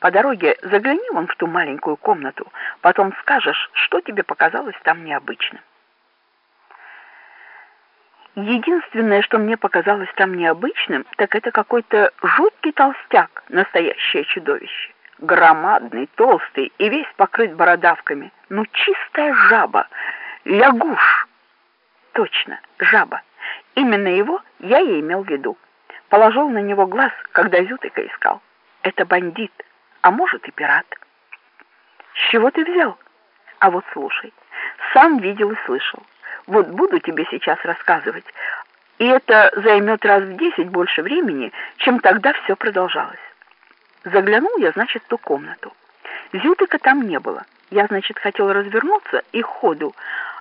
По дороге загляни вон в ту маленькую комнату, потом скажешь, что тебе показалось там необычным. Единственное, что мне показалось там необычным, так это какой-то жуткий толстяк, настоящее чудовище. Громадный, толстый и весь покрыт бородавками. Ну, чистая жаба, лягуш. Точно, жаба. Именно его я и имел в виду. Положил на него глаз, когда Зютыка искал. Это бандит, а может и пират. С чего ты взял? А вот слушай, сам видел и слышал. Вот буду тебе сейчас рассказывать, и это займет раз в десять больше времени, чем тогда все продолжалось. Заглянул я, значит, в ту комнату. Зютыка там не было. Я, значит, хотел развернуться и ходу,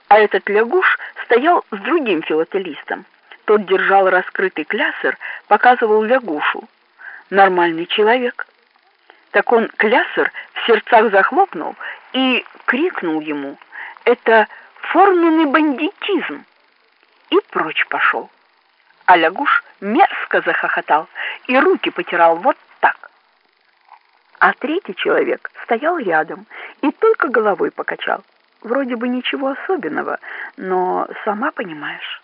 а этот лягуш стоял с другим филателистом. Тот держал раскрытый клясер, показывал лягушу. Нормальный человек. Так он клясер в сердцах захлопнул и крикнул ему «Это форменный бандитизм!» и прочь пошел. А лягуш мерзко захохотал и руки потирал вот так. А третий человек стоял рядом и только головой покачал. Вроде бы ничего особенного, но сама понимаешь.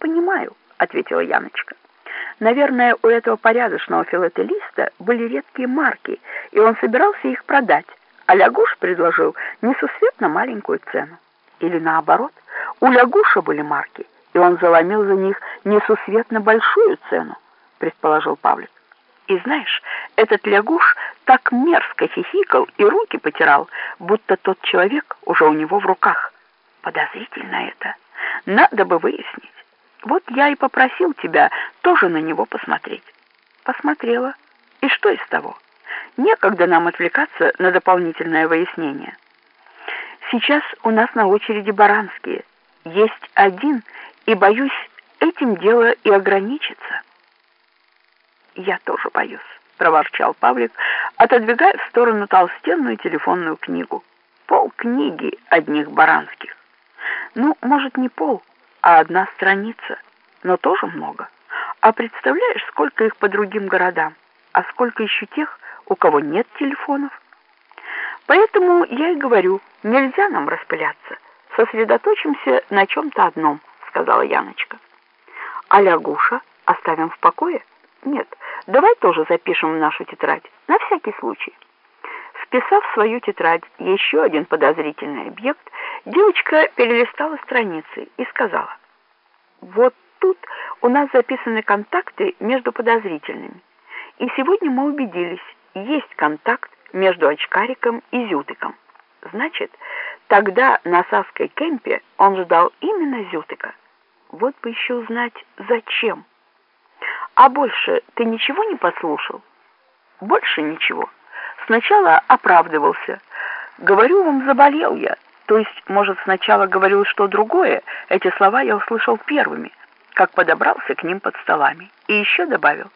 «Понимаю», — ответила Яночка. «Наверное, у этого порядочного филателиста были редкие марки, и он собирался их продать, а Лягуш предложил несусветно маленькую цену. Или наоборот, у Лягуша были марки, и он заломил за них несусветно большую цену, предположил Павлик. И знаешь, этот Лягуш так мерзко хихикал и руки потирал, будто тот человек уже у него в руках. Подозрительно это. Надо бы выяснить. Вот я и попросил тебя тоже на него посмотреть. Посмотрела. И что из того? Некогда нам отвлекаться на дополнительное выяснение. Сейчас у нас на очереди Баранские. Есть один, и, боюсь, этим дело и ограничится. Я тоже боюсь, проворчал Павлик, отодвигая в сторону толстенную телефонную книгу. Пол книги одних Баранских. Ну, может, не пол, а одна страница, но тоже много. А представляешь, сколько их по другим городам, а сколько еще тех, у кого нет телефонов? Поэтому я и говорю, нельзя нам распыляться. Сосредоточимся на чем-то одном, сказала Яночка. А лягуша оставим в покое? Нет, давай тоже запишем в нашу тетрадь, на всякий случай. Вписав в свою тетрадь еще один подозрительный объект, девочка перелистала страницы и сказала, «Вот тут у нас записаны контакты между подозрительными. И сегодня мы убедились, есть контакт между очкариком и зютыком. Значит, тогда на Саской кемпе он ждал именно зютыка. Вот бы еще узнать, зачем. А больше ты ничего не послушал? Больше ничего. Сначала оправдывался. Говорю вам, заболел я. То есть, может, сначала говорил что другое. Эти слова я услышал первыми, как подобрался к ним под столами. И еще добавил.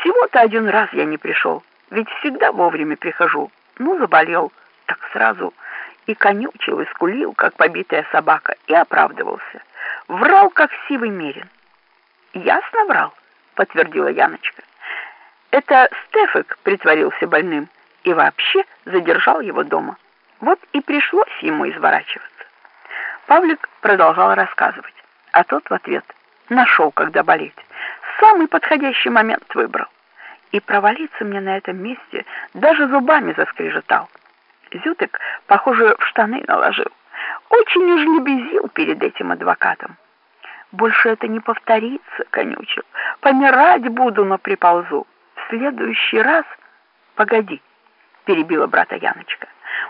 Всего-то один раз я не пришел ведь всегда вовремя прихожу. Ну, заболел, так сразу и конючил, и скулил, как побитая собака, и оправдывался. Врал, как сивый мерин. Ясно врал, подтвердила Яночка. Это Стефик притворился больным и вообще задержал его дома. Вот и пришлось ему изворачиваться. Павлик продолжал рассказывать, а тот в ответ нашел, когда болеть. Самый подходящий момент выбрал и провалиться мне на этом месте даже зубами заскрежетал. Зютык, похоже, в штаны наложил. Очень уж лебезил перед этим адвокатом. Больше это не повторится, конючил. Помирать буду, но приползу. В следующий раз... Погоди, перебила брата Яночка.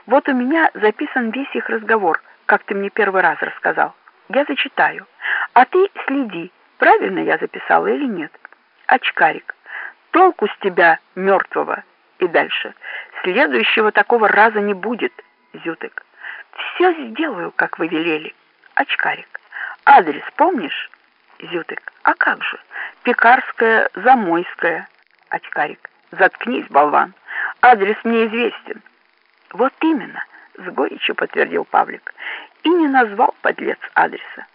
Вот у меня записан весь их разговор, как ты мне первый раз рассказал. Я зачитаю. А ты следи, правильно я записала или нет. Очкарик толку с тебя, мертвого. И дальше. Следующего такого раза не будет, Зютык. Все сделаю, как вы велели. Очкарик. Адрес помнишь? Зютык. А как же? Пекарская, Замойская. Очкарик. Заткнись, болван. Адрес мне известен. Вот именно, с горечью подтвердил Павлик. И не назвал подлец адреса.